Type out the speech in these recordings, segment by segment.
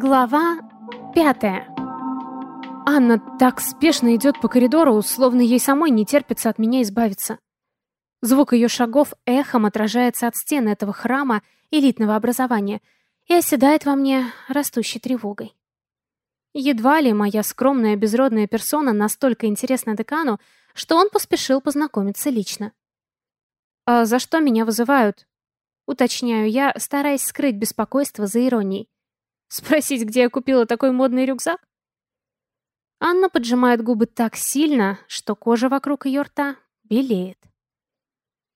Глава пятая. Анна так спешно идет по коридору, словно ей самой не терпится от меня избавиться. Звук ее шагов эхом отражается от стен этого храма элитного образования и оседает во мне растущей тревогой. Едва ли моя скромная безродная персона настолько интересна декану, что он поспешил познакомиться лично. «А за что меня вызывают?» Уточняю я, стараясь скрыть беспокойство за иронией. Спросить, где я купила такой модный рюкзак? Анна поджимает губы так сильно, что кожа вокруг ее рта белеет.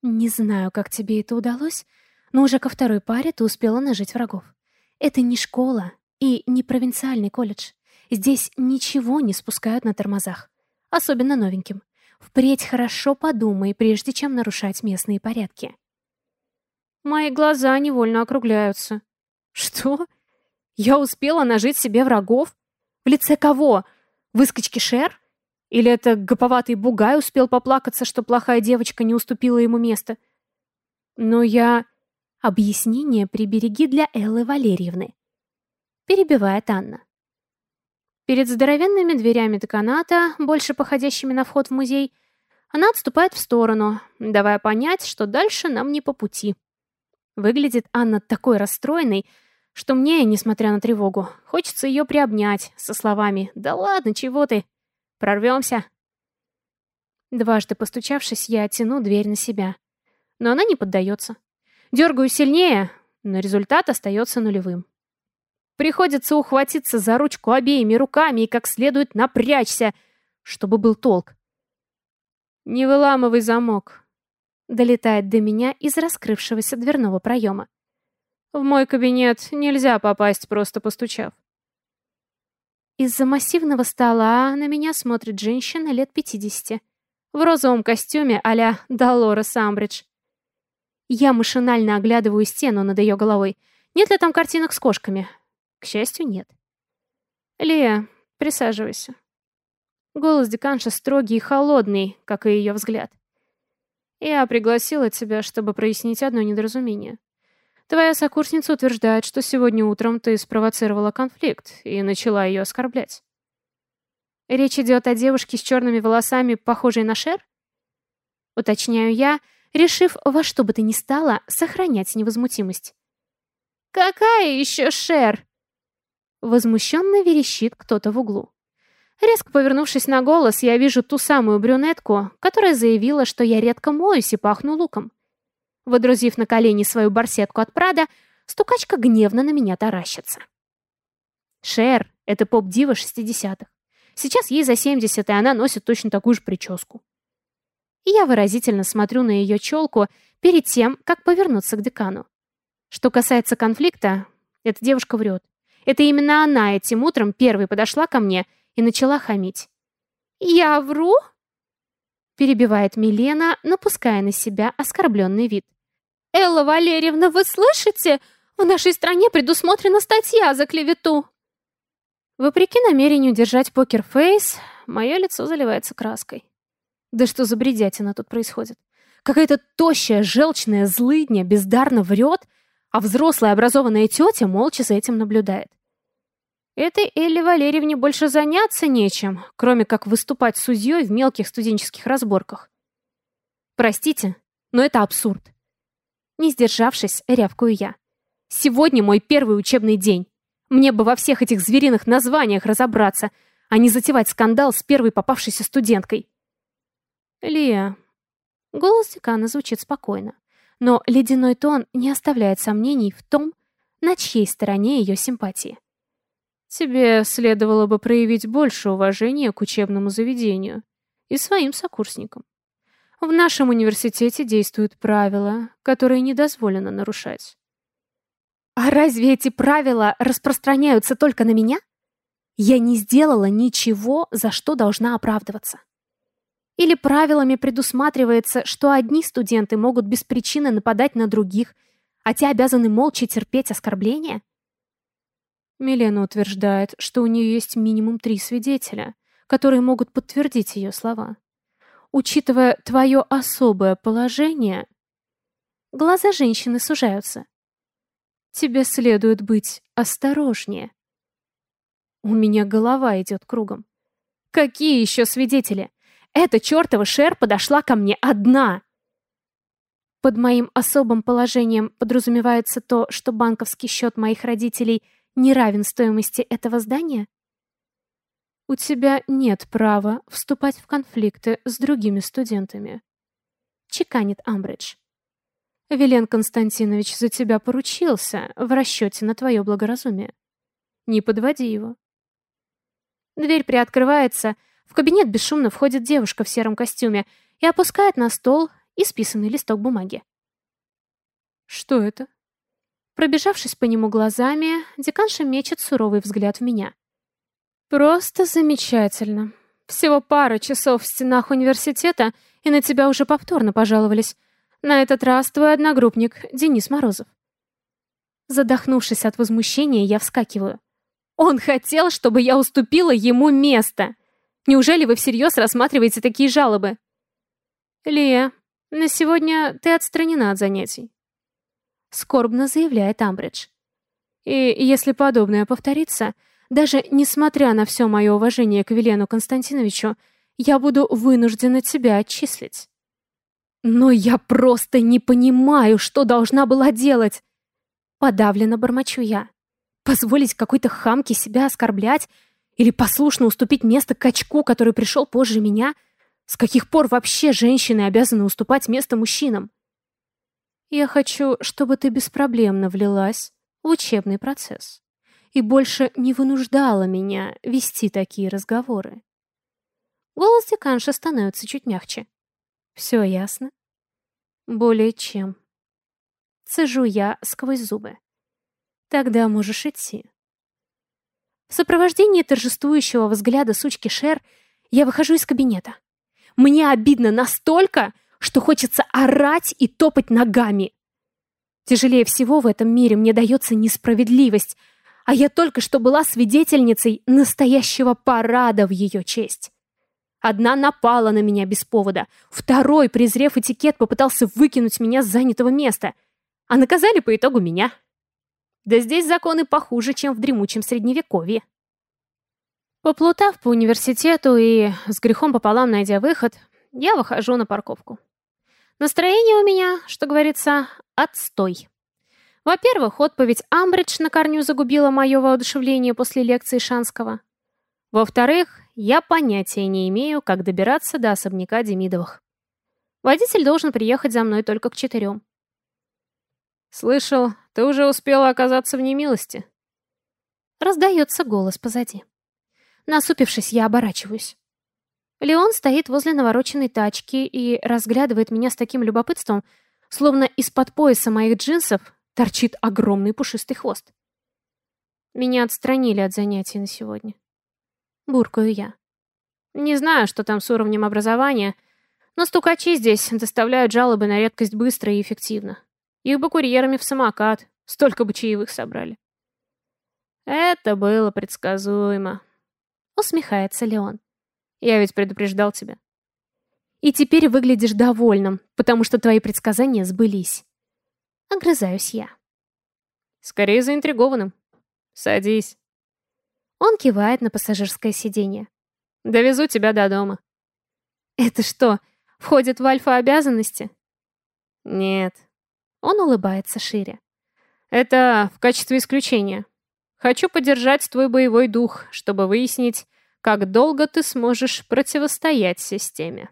Не знаю, как тебе это удалось, но уже ко второй паре ты успела нажить врагов. Это не школа и не провинциальный колледж. Здесь ничего не спускают на тормозах, особенно новеньким. Впредь хорошо подумай, прежде чем нарушать местные порядки. Мои глаза невольно округляются. Что? Я успела нажить себе врагов? В лице кого? Выскочки Шер? Или это гоповатый бугай успел поплакаться, что плохая девочка не уступила ему место? Но я... Объяснение прибереги для Эллы Валерьевны. Перебивает Анна. Перед здоровенными дверями деканата, больше походящими на вход в музей, она отступает в сторону, давая понять, что дальше нам не по пути. Выглядит Анна такой расстроенной, что мне, несмотря на тревогу, хочется ее приобнять со словами «Да ладно, чего ты? Прорвемся!» Дважды постучавшись, я тяну дверь на себя. Но она не поддается. Дергаю сильнее, но результат остается нулевым. Приходится ухватиться за ручку обеими руками и как следует напрячься, чтобы был толк. «Не выламывай замок», — долетает до меня из раскрывшегося дверного проема. В мой кабинет нельзя попасть, просто постучав. Из-за массивного стола на меня смотрит женщина лет 50 в розовом костюме а-ля Долора Самбридж. Я машинально оглядываю стену над ее головой. Нет ли там картинок с кошками? К счастью, нет. «Лия, присаживайся». Голос деканша строгий и холодный, как и ее взгляд. «Я пригласила тебя, чтобы прояснить одно недоразумение. Твоя сокурсница утверждает, что сегодня утром ты спровоцировала конфликт и начала ее оскорблять. Речь идет о девушке с черными волосами, похожей на Шер? Уточняю я, решив во что бы то ни стало сохранять невозмутимость. «Какая еще Шер?» Возмущенно верещит кто-то в углу. Резко повернувшись на голос, я вижу ту самую брюнетку, которая заявила, что я редко моюсь и пахну луком. Водрузив на колени свою барсетку от Прада, стукачка гневно на меня таращится. Шер — это поп-дива 60-х. Сейчас ей за 70, и она носит точно такую же прическу. И я выразительно смотрю на ее челку перед тем, как повернуться к декану. Что касается конфликта, эта девушка врет. Это именно она этим утром первой подошла ко мне и начала хамить. «Я вру?» Перебивает Милена, напуская на себя оскорбленный вид. «Элла Валерьевна, вы слышите? В нашей стране предусмотрена статья за клевету!» Вопреки намерению держать покерфейс, мое лицо заливается краской. Да что за бредятина тут происходит? Какая-то тощая, желчная злыдня бездарно врет, а взрослая образованная тетя молча за этим наблюдает. Этой Элле Валерьевне больше заняться нечем, кроме как выступать судьей в мелких студенческих разборках. Простите, но это абсурд. Не сдержавшись, рявкую я. Сегодня мой первый учебный день. Мне бы во всех этих звериных названиях разобраться, а не затевать скандал с первой попавшейся студенткой. Лия. Голос декана звучит спокойно, но ледяной тон не оставляет сомнений в том, на чьей стороне ее симпатии. Тебе следовало бы проявить больше уважения к учебному заведению и своим сокурсникам. В нашем университете действуют правила, которые не дозволено нарушать. А разве эти правила распространяются только на меня? Я не сделала ничего, за что должна оправдываться. Или правилами предусматривается, что одни студенты могут без причины нападать на других, а те обязаны молча терпеть оскорбления? Милена утверждает, что у нее есть минимум три свидетеля, которые могут подтвердить ее слова. Учитывая твое особое положение, глаза женщины сужаются. Тебе следует быть осторожнее. У меня голова идет кругом. Какие еще свидетели? Эта чертова Шер подошла ко мне одна. Под моим особым положением подразумевается то, что банковский счет моих родителей не равен стоимости этого здания? У тебя нет права вступать в конфликты с другими студентами. Чеканит Амбридж. Велен Константинович за тебя поручился в расчете на твое благоразумие. Не подводи его. Дверь приоткрывается, в кабинет бесшумно входит девушка в сером костюме и опускает на стол исписанный листок бумаги. Что это? Пробежавшись по нему глазами, деканша мечет суровый взгляд в меня. Просто замечательно. Всего пара часов в стенах университета, и на тебя уже повторно пожаловались. На этот раз твой одногруппник Денис Морозов. Задохнувшись от возмущения, я вскакиваю. Он хотел, чтобы я уступила ему место. Неужели вы всерьез рассматриваете такие жалобы? Лия, на сегодня ты отстранена от занятий. Скорбно заявляет Амбридж. И если подобное повторится, даже несмотря на все мое уважение к Велену Константиновичу, я буду вынуждена тебя отчислить. Но я просто не понимаю, что должна была делать. Подавленно бормочу я. Позволить какой-то хамке себя оскорблять или послушно уступить место качку, который пришел позже меня? С каких пор вообще женщины обязаны уступать место мужчинам? Я хочу, чтобы ты беспроблемно влилась в учебный процесс и больше не вынуждала меня вести такие разговоры. Голос деканша становится чуть мягче. Все ясно? Более чем. Цежу я сквозь зубы. Тогда можешь идти. В сопровождении торжествующего взгляда сучки Шер я выхожу из кабинета. Мне обидно настолько, что хочется орать и топать ногами. Тяжелее всего в этом мире мне дается несправедливость, а я только что была свидетельницей настоящего парада в ее честь. Одна напала на меня без повода, второй, презрев этикет, попытался выкинуть меня с занятого места, а наказали по итогу меня. Да здесь законы похуже, чем в дремучем средневековье. Поплутав по университету и с грехом пополам найдя выход, я выхожу на парковку. Настроение у меня, что говорится, отстой. Во-первых, отповедь Амбридж на корню загубила мое воодушевление после лекции Шанского. Во-вторых, я понятия не имею, как добираться до особняка Демидовых. Водитель должен приехать за мной только к четырем. «Слышал, ты уже успела оказаться в немилости?» Раздается голос позади. Насупившись, я оборачиваюсь. Леон стоит возле навороченной тачки и разглядывает меня с таким любопытством, словно из-под пояса моих джинсов торчит огромный пушистый хвост. Меня отстранили от занятий на сегодня. Буркаю я. Не знаю, что там с уровнем образования, но стукачи здесь доставляют жалобы на редкость быстро и эффективно. Их бы курьерами в самокат. Столько бы чаевых собрали. Это было предсказуемо. Усмехается Леон. Я ведь предупреждал тебя. И теперь выглядишь довольным, потому что твои предсказания сбылись. Огрызаюсь я. Скорее заинтригованным. Садись. Он кивает на пассажирское сиденье. Довезу тебя до дома. Это что, входит в альфа-обязанности? Нет, он улыбается шире. Это в качестве исключения. Хочу поддержать твой боевой дух, чтобы выяснить, как долго ты сможешь противостоять системе.